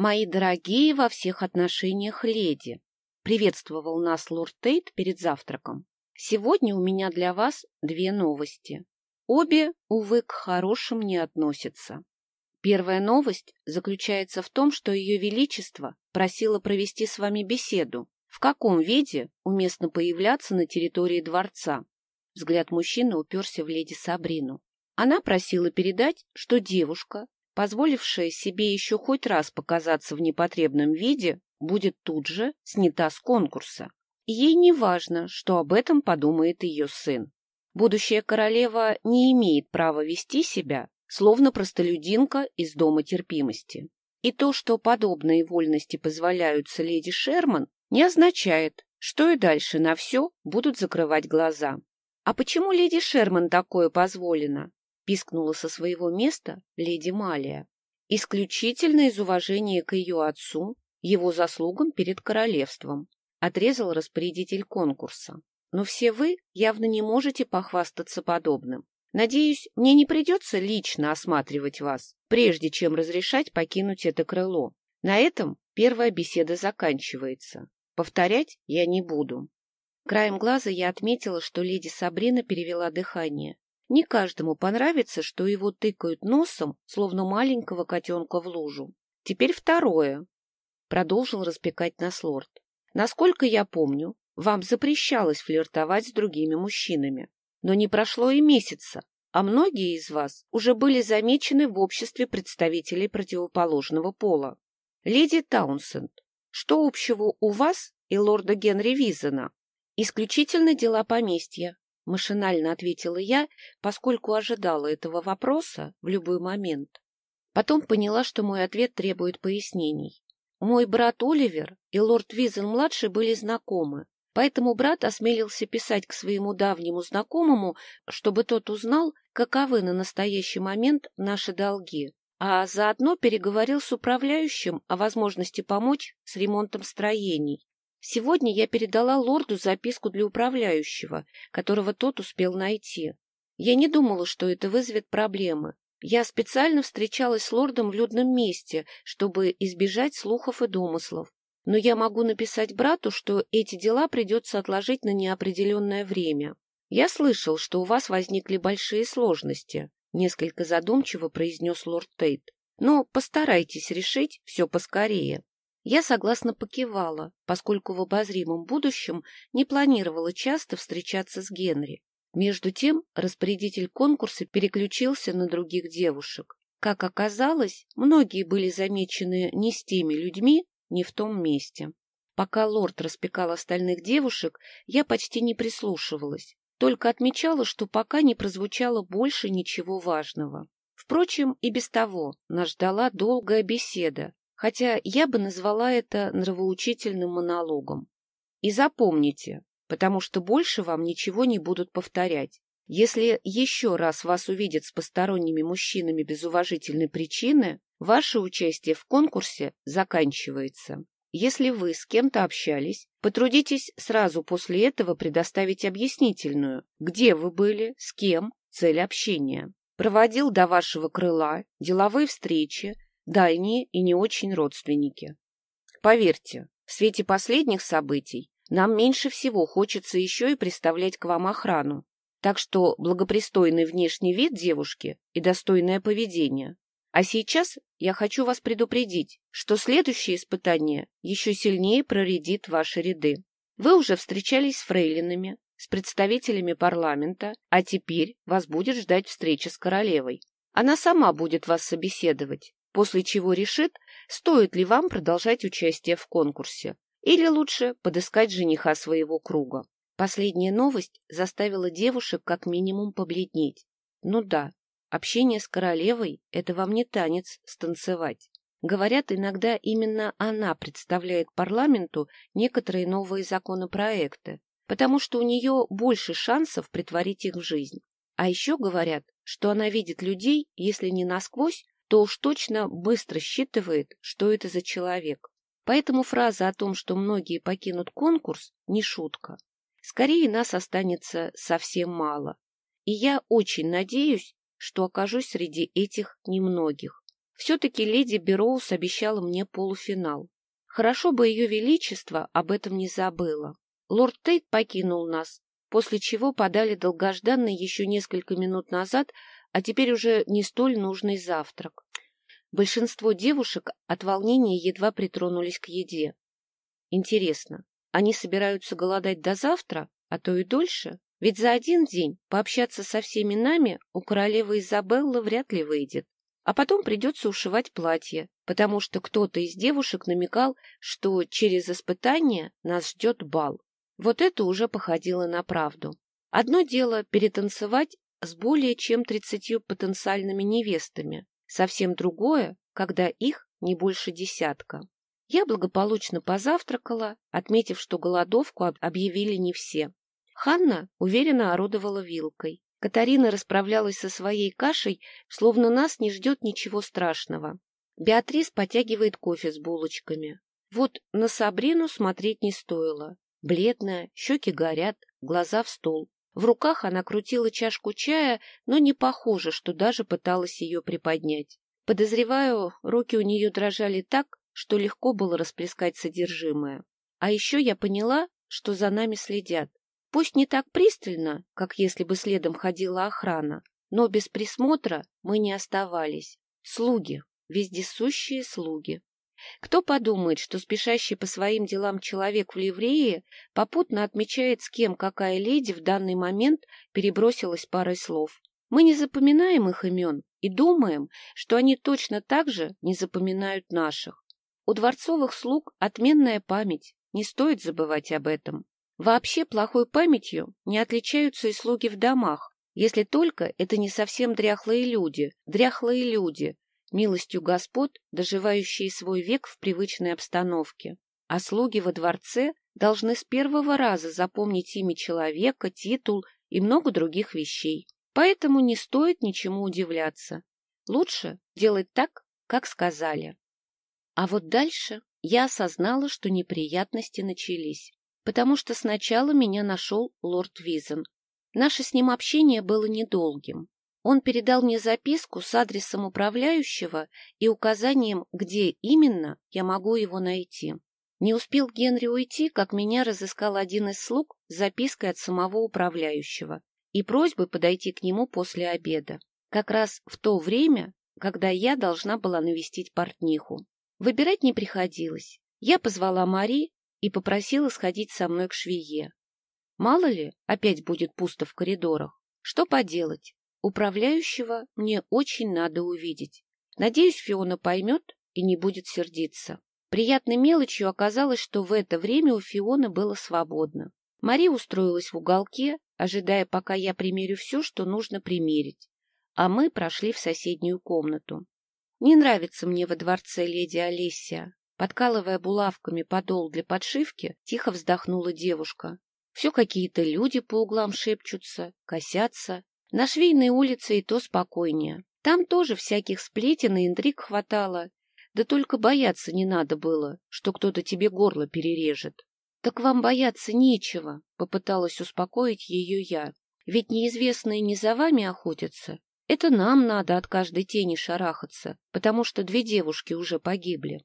Мои дорогие во всех отношениях леди, приветствовал нас лорд Тейт перед завтраком. Сегодня у меня для вас две новости. Обе, увы, к хорошим не относятся. Первая новость заключается в том, что Ее Величество просило провести с вами беседу. В каком виде уместно появляться на территории дворца? Взгляд мужчины уперся в леди Сабрину. Она просила передать, что девушка, позволившая себе еще хоть раз показаться в непотребном виде, будет тут же снята с конкурса. Ей не важно, что об этом подумает ее сын. Будущая королева не имеет права вести себя, словно простолюдинка из дома терпимости. И то, что подобные вольности позволяются леди Шерман, не означает, что и дальше на все будут закрывать глаза. «А почему леди Шерман такое позволено?» — пискнула со своего места леди Малия. «Исключительно из уважения к ее отцу, его заслугам перед королевством», — отрезал распорядитель конкурса. «Но все вы явно не можете похвастаться подобным. Надеюсь, мне не придется лично осматривать вас, прежде чем разрешать покинуть это крыло. На этом первая беседа заканчивается. Повторять я не буду. Краем глаза я отметила, что леди Сабрина перевела дыхание. Не каждому понравится, что его тыкают носом, словно маленького котенка в лужу. Теперь второе. Продолжил распекать нас лорд. Насколько я помню, вам запрещалось флиртовать с другими мужчинами. Но не прошло и месяца, а многие из вас уже были замечены в обществе представителей противоположного пола. Леди Таунсенд, что общего у вас и лорда Генри Визена? Исключительно дела поместья, машинально ответила я, поскольку ожидала этого вопроса в любой момент. Потом поняла, что мой ответ требует пояснений. Мой брат Оливер и лорд Визен-младший были знакомы, Поэтому брат осмелился писать к своему давнему знакомому, чтобы тот узнал, каковы на настоящий момент наши долги, а заодно переговорил с управляющим о возможности помочь с ремонтом строений. Сегодня я передала лорду записку для управляющего, которого тот успел найти. Я не думала, что это вызовет проблемы. Я специально встречалась с лордом в людном месте, чтобы избежать слухов и домыслов но я могу написать брату, что эти дела придется отложить на неопределенное время. Я слышал, что у вас возникли большие сложности, — несколько задумчиво произнес лорд Тейт. Но постарайтесь решить все поскорее. Я согласно покивала, поскольку в обозримом будущем не планировала часто встречаться с Генри. Между тем распорядитель конкурса переключился на других девушек. Как оказалось, многие были замечены не с теми людьми, не в том месте. Пока лорд распекал остальных девушек, я почти не прислушивалась, только отмечала, что пока не прозвучало больше ничего важного. Впрочем, и без того нас ждала долгая беседа, хотя я бы назвала это нравоучительным монологом. И запомните, потому что больше вам ничего не будут повторять. Если еще раз вас увидят с посторонними мужчинами без уважительной причины, Ваше участие в конкурсе заканчивается. Если вы с кем-то общались, потрудитесь сразу после этого предоставить объяснительную, где вы были, с кем, цель общения. Проводил до вашего крыла деловые встречи, дальние и не очень родственники. Поверьте, в свете последних событий нам меньше всего хочется еще и представлять к вам охрану. Так что благопристойный внешний вид девушки и достойное поведение а сейчас я хочу вас предупредить, что следующее испытание еще сильнее проредит ваши ряды. Вы уже встречались с фрейлинами, с представителями парламента, а теперь вас будет ждать встреча с королевой. Она сама будет вас собеседовать, после чего решит, стоит ли вам продолжать участие в конкурсе, или лучше подыскать жениха своего круга. Последняя новость заставила девушек как минимум побледнеть. Ну да, Общение с королевой — это вам не танец станцевать. Говорят, иногда именно она представляет парламенту некоторые новые законопроекты, потому что у нее больше шансов притворить их в жизнь. А еще говорят, что она видит людей, если не насквозь, то уж точно быстро считывает, что это за человек. Поэтому фраза о том, что многие покинут конкурс, не шутка. Скорее нас останется совсем мало. И я очень надеюсь, что окажусь среди этих немногих. Все-таки леди Бероуз обещала мне полуфинал. Хорошо бы ее величество об этом не забыло. Лорд Тейт покинул нас, после чего подали долгожданный еще несколько минут назад, а теперь уже не столь нужный завтрак. Большинство девушек от волнения едва притронулись к еде. Интересно, они собираются голодать до завтра, а то и дольше? Ведь за один день пообщаться со всеми нами у королевы Изабеллы вряд ли выйдет. А потом придется ушивать платье, потому что кто-то из девушек намекал, что через испытание нас ждет бал. Вот это уже походило на правду. Одно дело перетанцевать с более чем тридцатью потенциальными невестами, совсем другое, когда их не больше десятка. Я благополучно позавтракала, отметив, что голодовку объявили не все. Ханна уверенно орудовала вилкой. Катарина расправлялась со своей кашей, словно нас не ждет ничего страшного. Беатрис потягивает кофе с булочками. Вот на Сабрину смотреть не стоило. Бледная, щеки горят, глаза в стол. В руках она крутила чашку чая, но не похоже, что даже пыталась ее приподнять. Подозреваю, руки у нее дрожали так, что легко было расплескать содержимое. А еще я поняла, что за нами следят. Пусть не так пристально, как если бы следом ходила охрана, но без присмотра мы не оставались. Слуги, вездесущие слуги. Кто подумает, что спешащий по своим делам человек в ливрее попутно отмечает, с кем какая леди в данный момент перебросилась парой слов. Мы не запоминаем их имен и думаем, что они точно так же не запоминают наших. У дворцовых слуг отменная память, не стоит забывать об этом. Вообще плохой памятью не отличаются и слуги в домах, если только это не совсем дряхлые люди, дряхлые люди, милостью господ, доживающие свой век в привычной обстановке. А слуги во дворце должны с первого раза запомнить имя человека, титул и много других вещей. Поэтому не стоит ничему удивляться. Лучше делать так, как сказали. А вот дальше я осознала, что неприятности начались потому что сначала меня нашел лорд Визен. Наше с ним общение было недолгим. Он передал мне записку с адресом управляющего и указанием, где именно я могу его найти. Не успел Генри уйти, как меня разыскал один из слуг с запиской от самого управляющего и просьбой подойти к нему после обеда, как раз в то время, когда я должна была навестить портниху. Выбирать не приходилось. Я позвала Мари, и попросила сходить со мной к швее. Мало ли, опять будет пусто в коридорах. Что поделать? Управляющего мне очень надо увидеть. Надеюсь, Фиона поймет и не будет сердиться. Приятной мелочью оказалось, что в это время у Фионы было свободно. Мари устроилась в уголке, ожидая, пока я примерю все, что нужно примерить. А мы прошли в соседнюю комнату. Не нравится мне во дворце леди Олесия. Подкалывая булавками подол для подшивки, тихо вздохнула девушка. Все какие-то люди по углам шепчутся, косятся. На швейной улице и то спокойнее. Там тоже всяких сплетен и интриг хватало. Да только бояться не надо было, что кто-то тебе горло перережет. — Так вам бояться нечего, — попыталась успокоить ее я. Ведь неизвестные не за вами охотятся. Это нам надо от каждой тени шарахаться, потому что две девушки уже погибли.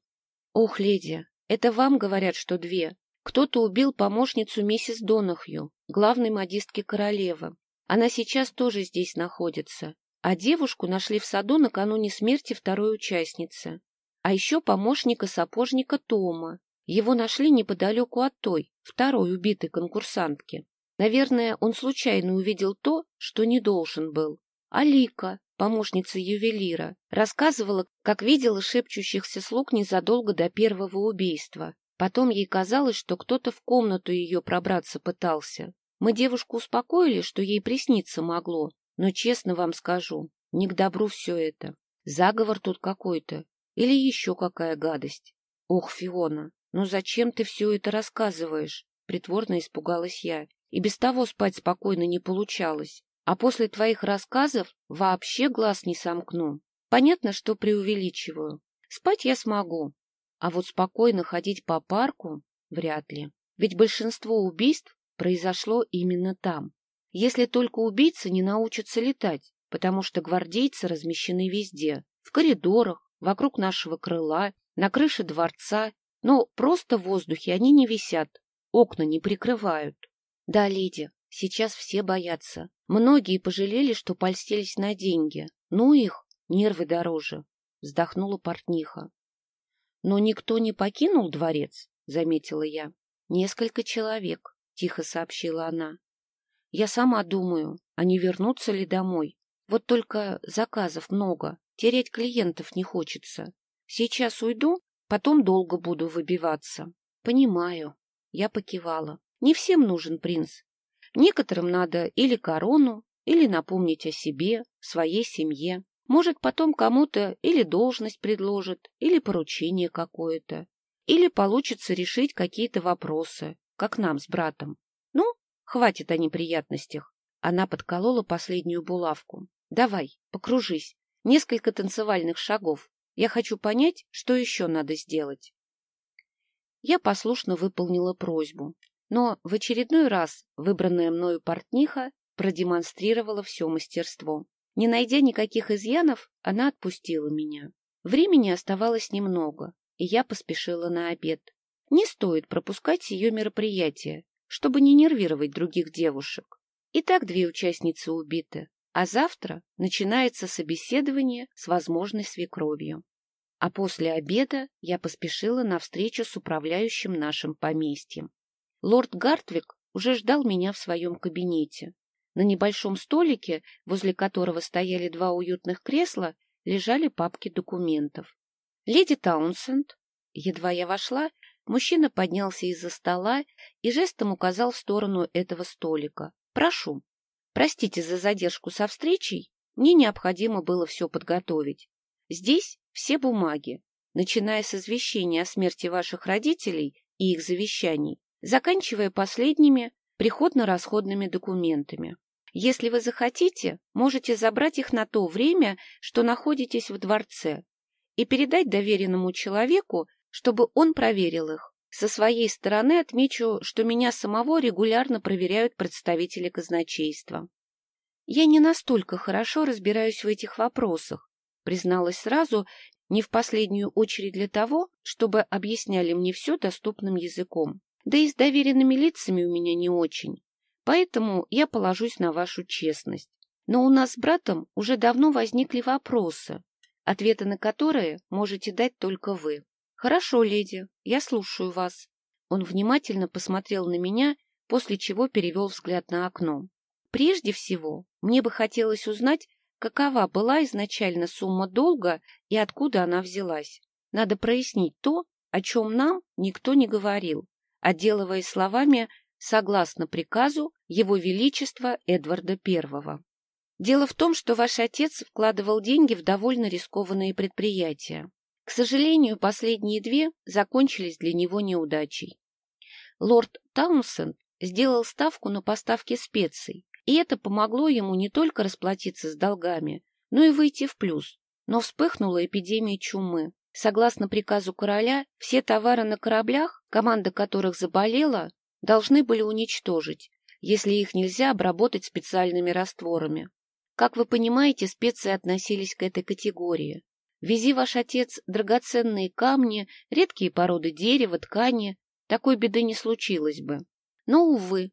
Ох, леди, это вам говорят, что две. Кто-то убил помощницу миссис Донахью, главной модистки королевы. Она сейчас тоже здесь находится. А девушку нашли в саду накануне смерти второй участницы. А еще помощника сапожника Тома. Его нашли неподалеку от той, второй убитой конкурсантки. Наверное, он случайно увидел то, что не должен был. Алика, помощница ювелира, рассказывала, как видела шепчущихся слуг незадолго до первого убийства. Потом ей казалось, что кто-то в комнату ее пробраться пытался. Мы девушку успокоили, что ей присниться могло, но, честно вам скажу, не к добру все это. Заговор тут какой-то или еще какая гадость. Ох, Фиона, ну зачем ты все это рассказываешь? Притворно испугалась я. И без того спать спокойно не получалось. А после твоих рассказов вообще глаз не сомкну. Понятно, что преувеличиваю. Спать я смогу, а вот спокойно ходить по парку вряд ли. Ведь большинство убийств произошло именно там. Если только убийцы не научатся летать, потому что гвардейцы размещены везде. В коридорах, вокруг нашего крыла, на крыше дворца, но просто в воздухе они не висят, окна не прикрывают. Да, леди, сейчас все боятся. Многие пожалели, что польстились на деньги. Ну их, нервы дороже, вздохнула портниха. Но никто не покинул дворец, заметила я. Несколько человек, тихо сообщила она. Я сама думаю, а не вернутся ли домой. Вот только заказов много, терять клиентов не хочется. Сейчас уйду, потом долго буду выбиваться. Понимаю. Я покивала. Не всем нужен принц. Некоторым надо или корону, или напомнить о себе, своей семье. Может, потом кому-то или должность предложат, или поручение какое-то. Или получится решить какие-то вопросы, как нам с братом. Ну, хватит о неприятностях. Она подколола последнюю булавку. Давай, покружись. Несколько танцевальных шагов. Я хочу понять, что еще надо сделать. Я послушно выполнила просьбу, но в очередной раз выбранная мною портниха продемонстрировала все мастерство. Не найдя никаких изъянов, она отпустила меня. Времени оставалось немного, и я поспешила на обед. Не стоит пропускать ее мероприятие, чтобы не нервировать других девушек. И так две участницы убиты, а завтра начинается собеседование с возможной свекровью. А после обеда я поспешила на встречу с управляющим нашим поместьем. Лорд Гартвик уже ждал меня в своем кабинете. На небольшом столике, возле которого стояли два уютных кресла, лежали папки документов. «Леди Таунсенд». Едва я вошла, мужчина поднялся из-за стола и жестом указал в сторону этого столика. «Прошу». Простите за задержку со встречей, мне необходимо было все подготовить. Здесь все бумаги, начиная с извещения о смерти ваших родителей и их завещаний, заканчивая последними приходно-расходными документами. Если вы захотите, можете забрать их на то время, что находитесь в дворце, и передать доверенному человеку, чтобы он проверил их. Со своей стороны отмечу, что меня самого регулярно проверяют представители казначейства. Я не настолько хорошо разбираюсь в этих вопросах, призналась сразу, не в последнюю очередь для того, чтобы объясняли мне все доступным языком. Да и с доверенными лицами у меня не очень. Поэтому я положусь на вашу честность. Но у нас с братом уже давно возникли вопросы, ответы на которые можете дать только вы. Хорошо, леди, я слушаю вас. Он внимательно посмотрел на меня, после чего перевел взгляд на окно. Прежде всего, мне бы хотелось узнать, какова была изначально сумма долга и откуда она взялась. Надо прояснить то, о чем нам никто не говорил, отделываясь словами «согласно приказу Его Величества Эдварда I». Дело в том, что ваш отец вкладывал деньги в довольно рискованные предприятия. К сожалению, последние две закончились для него неудачей. Лорд Таунсенд сделал ставку на поставки специй, и это помогло ему не только расплатиться с долгами, но и выйти в плюс. Но вспыхнула эпидемия чумы. Согласно приказу короля, все товары на кораблях, команда которых заболела, должны были уничтожить, если их нельзя обработать специальными растворами. Как вы понимаете, специи относились к этой категории. Вези ваш отец драгоценные камни, редкие породы дерева, ткани, такой беды не случилось бы. Но, увы,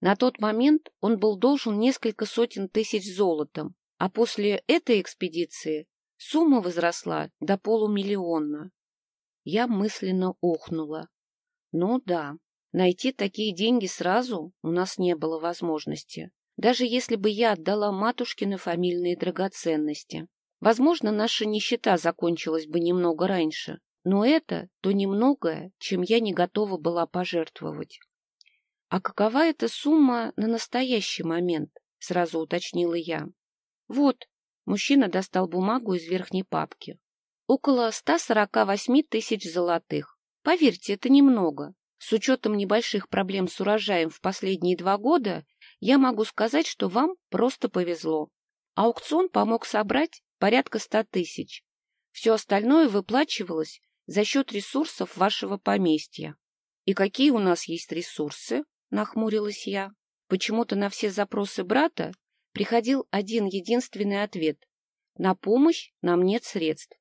на тот момент он был должен несколько сотен тысяч золотом, а после этой экспедиции сумма возросла до полумиллиона. Я мысленно охнула. Ну да, найти такие деньги сразу у нас не было возможности, даже если бы я отдала матушкины фамильные драгоценности. Возможно, наша нищета закончилась бы немного раньше, но это то немногое, чем я не готова была пожертвовать. — А какова эта сумма на настоящий момент? — сразу уточнила я. — Вот, мужчина достал бумагу из верхней папки. Около 148 тысяч золотых. Поверьте, это немного. С учетом небольших проблем с урожаем в последние два года, я могу сказать, что вам просто повезло. Аукцион помог собрать порядка ста тысяч. Все остальное выплачивалось за счет ресурсов вашего поместья. И какие у нас есть ресурсы? Нахмурилась я. Почему-то на все запросы брата приходил один единственный ответ. На помощь нам нет средств.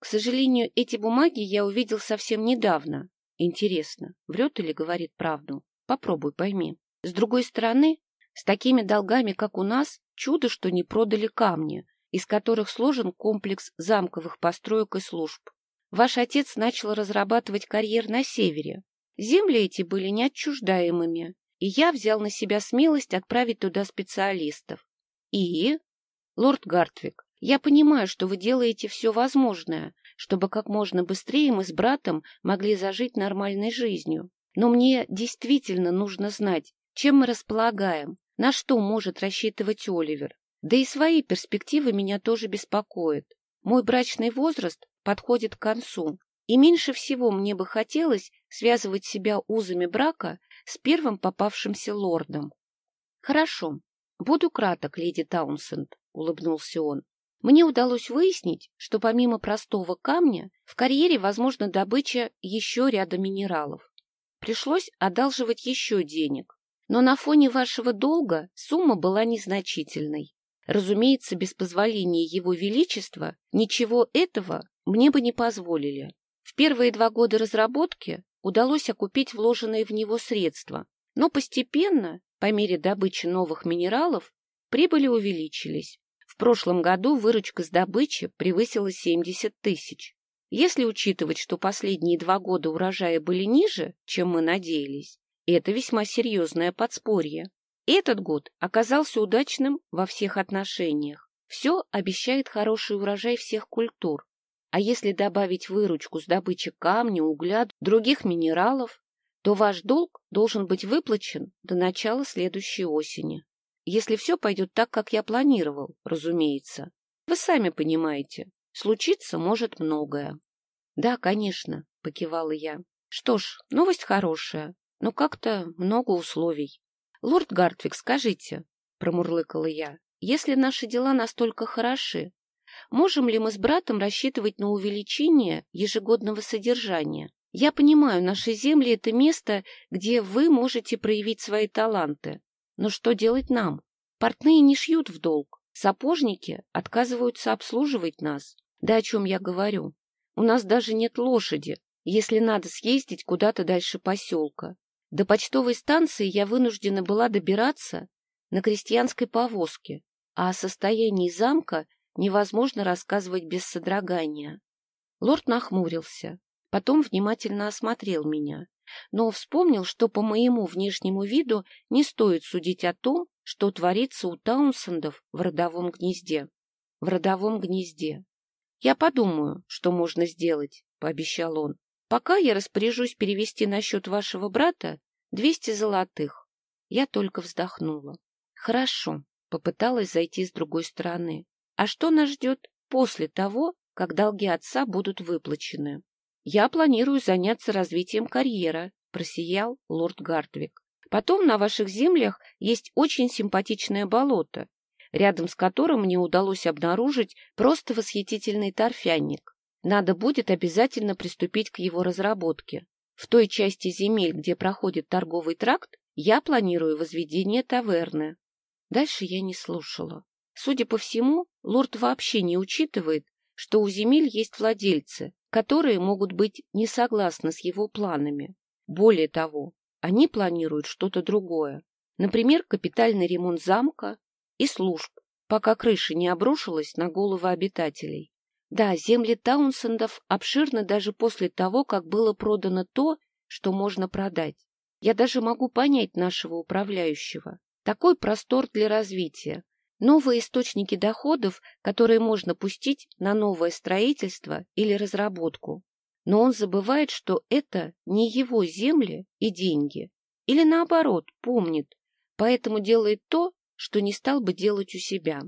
К сожалению, эти бумаги я увидел совсем недавно. Интересно, врет или говорит правду? Попробуй пойми. С другой стороны, с такими долгами, как у нас, чудо, что не продали камни, из которых сложен комплекс замковых построек и служб. Ваш отец начал разрабатывать карьер на севере. Земли эти были неотчуждаемыми, и я взял на себя смелость отправить туда специалистов. И? Лорд Гартвик, я понимаю, что вы делаете все возможное, чтобы как можно быстрее мы с братом могли зажить нормальной жизнью. Но мне действительно нужно знать, чем мы располагаем, на что может рассчитывать Оливер. Да и свои перспективы меня тоже беспокоят. Мой брачный возраст подходит к концу, и меньше всего мне бы хотелось связывать себя узами брака с первым попавшимся лордом. — Хорошо, буду краток, леди Таунсенд, — улыбнулся он. Мне удалось выяснить, что помимо простого камня в карьере возможна добыча еще ряда минералов. Пришлось одалживать еще денег, но на фоне вашего долга сумма была незначительной. Разумеется, без позволения Его Величества ничего этого мне бы не позволили. В первые два года разработки удалось окупить вложенные в него средства, но постепенно, по мере добычи новых минералов, прибыли увеличились. В прошлом году выручка с добычи превысила 70 тысяч. Если учитывать, что последние два года урожаи были ниже, чем мы надеялись, это весьма серьезное подспорье. Этот год оказался удачным во всех отношениях. Все обещает хороший урожай всех культур, а если добавить выручку с добычи камня, угля, других минералов, то ваш долг должен быть выплачен до начала следующей осени. Если все пойдет так, как я планировал, разумеется. Вы сами понимаете, случиться может многое. — Да, конечно, — покивала я. — Что ж, новость хорошая, но как-то много условий. — Лорд Гартвик, скажите, — промурлыкала я, — если наши дела настолько хороши, Можем ли мы с братом рассчитывать на увеличение ежегодного содержания? Я понимаю, наши земли — это место, где вы можете проявить свои таланты. Но что делать нам? Портные не шьют в долг. Сапожники отказываются обслуживать нас. Да о чем я говорю? У нас даже нет лошади, если надо съездить куда-то дальше поселка. До почтовой станции я вынуждена была добираться на крестьянской повозке, а о состоянии замка невозможно рассказывать без содрогания. Лорд нахмурился, потом внимательно осмотрел меня, но вспомнил, что по моему внешнему виду не стоит судить о том, что творится у Таунсендов в родовом гнезде. В родовом гнезде. «Я подумаю, что можно сделать», — пообещал он. «Пока я распоряжусь перевести на счет вашего брата двести золотых». Я только вздохнула. «Хорошо», — попыталась зайти с другой стороны. А что нас ждет после того, как долги отца будут выплачены? Я планирую заняться развитием карьеры, просиял лорд Гартвик. Потом на ваших землях есть очень симпатичное болото, рядом с которым мне удалось обнаружить просто восхитительный торфяник. Надо будет обязательно приступить к его разработке. В той части земель, где проходит торговый тракт, я планирую возведение таверны. Дальше я не слушала. Судя по всему, лорд вообще не учитывает, что у земель есть владельцы, которые могут быть не согласны с его планами. Более того, они планируют что-то другое. Например, капитальный ремонт замка и служб, пока крыша не обрушилась на головы обитателей. Да, земли Таунсендов обширны даже после того, как было продано то, что можно продать. Я даже могу понять нашего управляющего. Такой простор для развития, новые источники доходов, которые можно пустить на новое строительство или разработку. Но он забывает, что это не его земли и деньги. Или наоборот, помнит, поэтому делает то, что не стал бы делать у себя.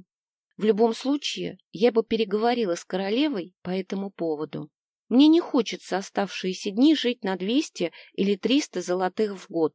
В любом случае, я бы переговорила с королевой по этому поводу. Мне не хочется оставшиеся дни жить на 200 или 300 золотых в год,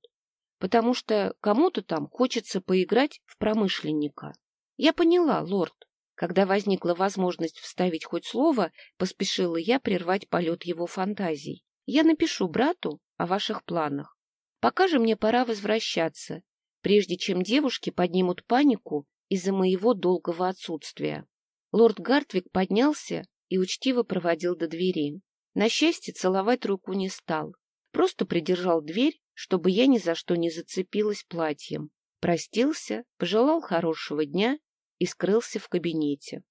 потому что кому-то там хочется поиграть в промышленника. Я поняла, лорд. Когда возникла возможность вставить хоть слово, поспешила я прервать полет его фантазий. Я напишу брату о ваших планах. Пока же мне пора возвращаться, прежде чем девушки поднимут панику из-за моего долгого отсутствия. Лорд Гартвик поднялся и учтиво проводил до двери. На счастье, целовать руку не стал. Просто придержал дверь, чтобы я ни за что не зацепилась платьем. Простился, пожелал хорошего дня и скрылся в кабинете.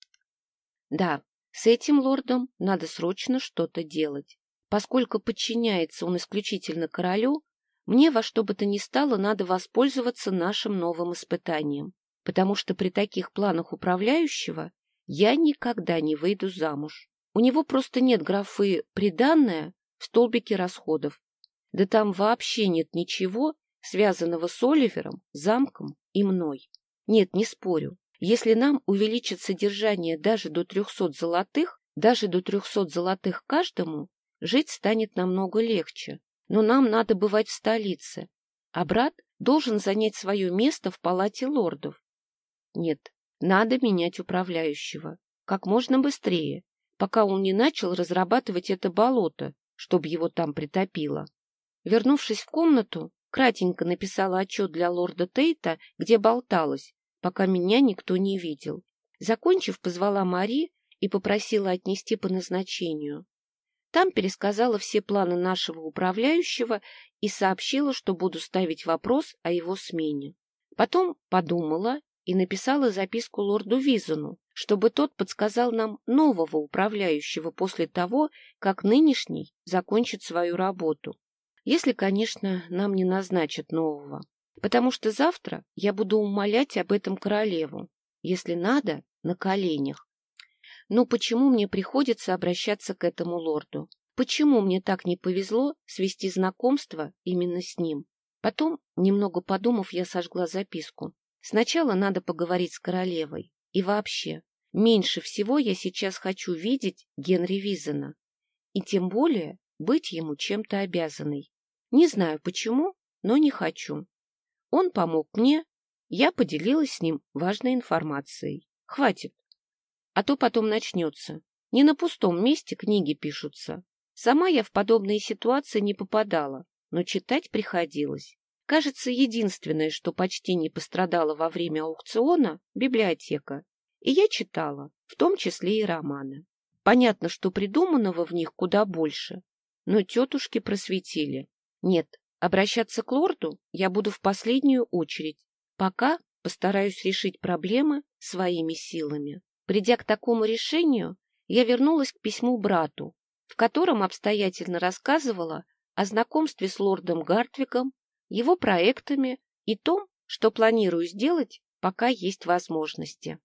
Да, с этим лордом надо срочно что-то делать. Поскольку подчиняется он исключительно королю, мне во что бы то ни стало надо воспользоваться нашим новым испытанием, потому что при таких планах управляющего я никогда не выйду замуж. У него просто нет графы «приданное» в столбике расходов. Да там вообще нет ничего, связанного с Оливером, замком и мной. Нет, не спорю. Если нам увеличат содержание даже до трехсот золотых, даже до трехсот золотых каждому, жить станет намного легче. Но нам надо бывать в столице, а брат должен занять свое место в палате лордов. Нет, надо менять управляющего. Как можно быстрее, пока он не начал разрабатывать это болото, чтобы его там притопило. Вернувшись в комнату, кратенько написала отчет для лорда Тейта, где болталась, пока меня никто не видел. Закончив, позвала Мари и попросила отнести по назначению. Там пересказала все планы нашего управляющего и сообщила, что буду ставить вопрос о его смене. Потом подумала и написала записку лорду Визону, чтобы тот подсказал нам нового управляющего после того, как нынешний закончит свою работу. Если, конечно, нам не назначат нового. Потому что завтра я буду умолять об этом королеву, если надо, на коленях. Но почему мне приходится обращаться к этому лорду? Почему мне так не повезло свести знакомство именно с ним? Потом, немного подумав, я сожгла записку. Сначала надо поговорить с королевой. И вообще, меньше всего я сейчас хочу видеть Генри Визена. И тем более быть ему чем-то обязанной. Не знаю почему, но не хочу. Он помог мне, я поделилась с ним важной информацией. Хватит. А то потом начнется. Не на пустом месте книги пишутся. Сама я в подобные ситуации не попадала, но читать приходилось. Кажется, единственное, что почти не пострадало во время аукциона — библиотека. И я читала, в том числе и романы. Понятно, что придуманного в них куда больше, но тетушки просветили. Нет, обращаться к лорду я буду в последнюю очередь. Пока постараюсь решить проблемы своими силами. Придя к такому решению, я вернулась к письму брату, в котором обстоятельно рассказывала о знакомстве с лордом Гартвиком его проектами и том, что планирую сделать, пока есть возможности.